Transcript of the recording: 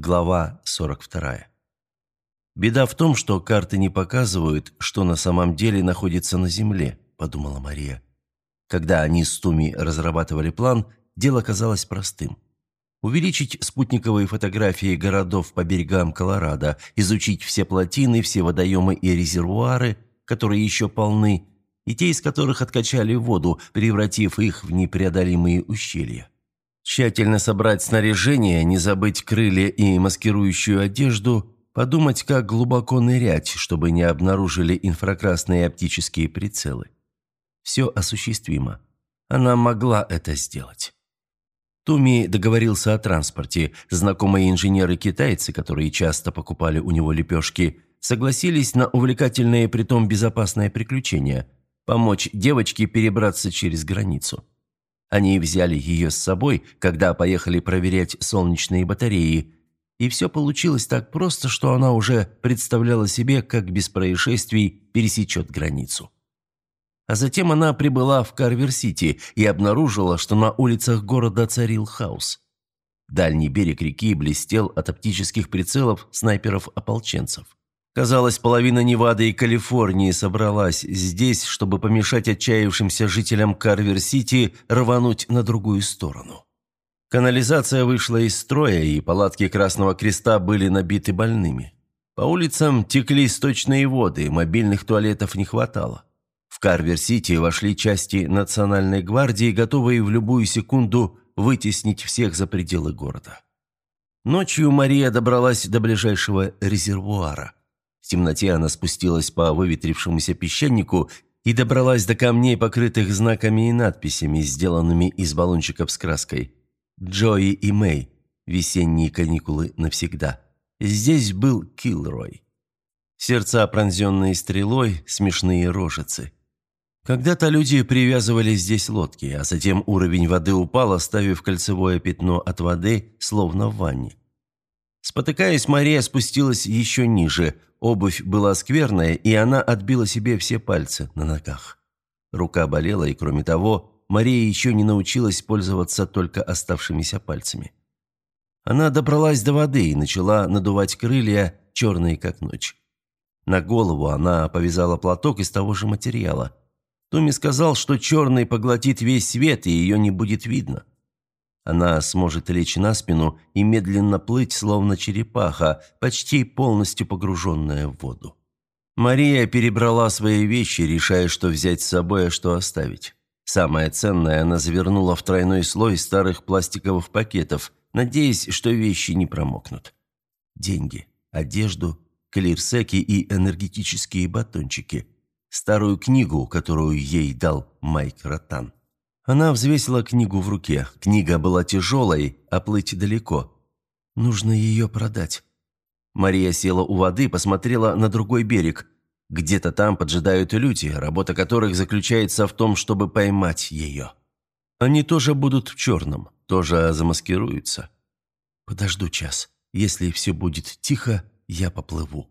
Глава 42. «Беда в том, что карты не показывают, что на самом деле находится на Земле», – подумала Мария. Когда они с Туми разрабатывали план, дело казалось простым. Увеличить спутниковые фотографии городов по берегам Колорадо, изучить все плотины, все водоемы и резервуары, которые еще полны, и те, из которых откачали воду, превратив их в непреодолимые ущелья. Тщательно собрать снаряжение, не забыть крылья и маскирующую одежду, подумать, как глубоко нырять, чтобы не обнаружили инфракрасные оптические прицелы. Все осуществимо. Она могла это сделать. Туми договорился о транспорте. Знакомые инженеры-китайцы, которые часто покупали у него лепешки, согласились на увлекательное притом безопасное приключение – помочь девочке перебраться через границу. Они взяли ее с собой, когда поехали проверять солнечные батареи, и все получилось так просто, что она уже представляла себе, как без происшествий пересечет границу. А затем она прибыла в Карвер-Сити и обнаружила, что на улицах города царил хаос. Дальний берег реки блестел от оптических прицелов снайперов-ополченцев. Казалось, половина Невады и Калифорнии собралась здесь, чтобы помешать отчаявшимся жителям Карвер-Сити рвануть на другую сторону. Канализация вышла из строя, и палатки Красного Креста были набиты больными. По улицам текли сточные воды, мобильных туалетов не хватало. В Карвер-Сити вошли части Национальной гвардии, готовые в любую секунду вытеснить всех за пределы города. Ночью Мария добралась до ближайшего резервуара. В темноте она спустилась по выветрившемуся песчанику и добралась до камней, покрытых знаками и надписями, сделанными из баллончиков с краской. «Джои и Мэй. Весенние каникулы навсегда». Здесь был Килрой. Сердца, пронзенные стрелой, смешные рожицы. Когда-то люди привязывали здесь лодки, а затем уровень воды упал, оставив кольцевое пятно от воды, словно в ванне. Спотыкаясь, Мария спустилась еще ниже. Обувь была скверная, и она отбила себе все пальцы на ногах. Рука болела, и кроме того, Мария еще не научилась пользоваться только оставшимися пальцами. Она добралась до воды и начала надувать крылья, черные как ночь. На голову она повязала платок из того же материала. Томми сказал, что черный поглотит весь свет, и ее не будет видно. Она сможет лечь на спину и медленно плыть, словно черепаха, почти полностью погруженная в воду. Мария перебрала свои вещи, решая, что взять с собой, а что оставить. Самое ценное она завернула в тройной слой старых пластиковых пакетов, надеясь, что вещи не промокнут. Деньги, одежду, клирсеки и энергетические батончики. Старую книгу, которую ей дал Майк Ротан. Она взвесила книгу в руке. Книга была тяжелой, а плыть далеко. Нужно ее продать. Мария села у воды, посмотрела на другой берег. Где-то там поджидают люди, работа которых заключается в том, чтобы поймать ее. Они тоже будут в черном, тоже замаскируются. Подожду час. Если все будет тихо, я поплыву.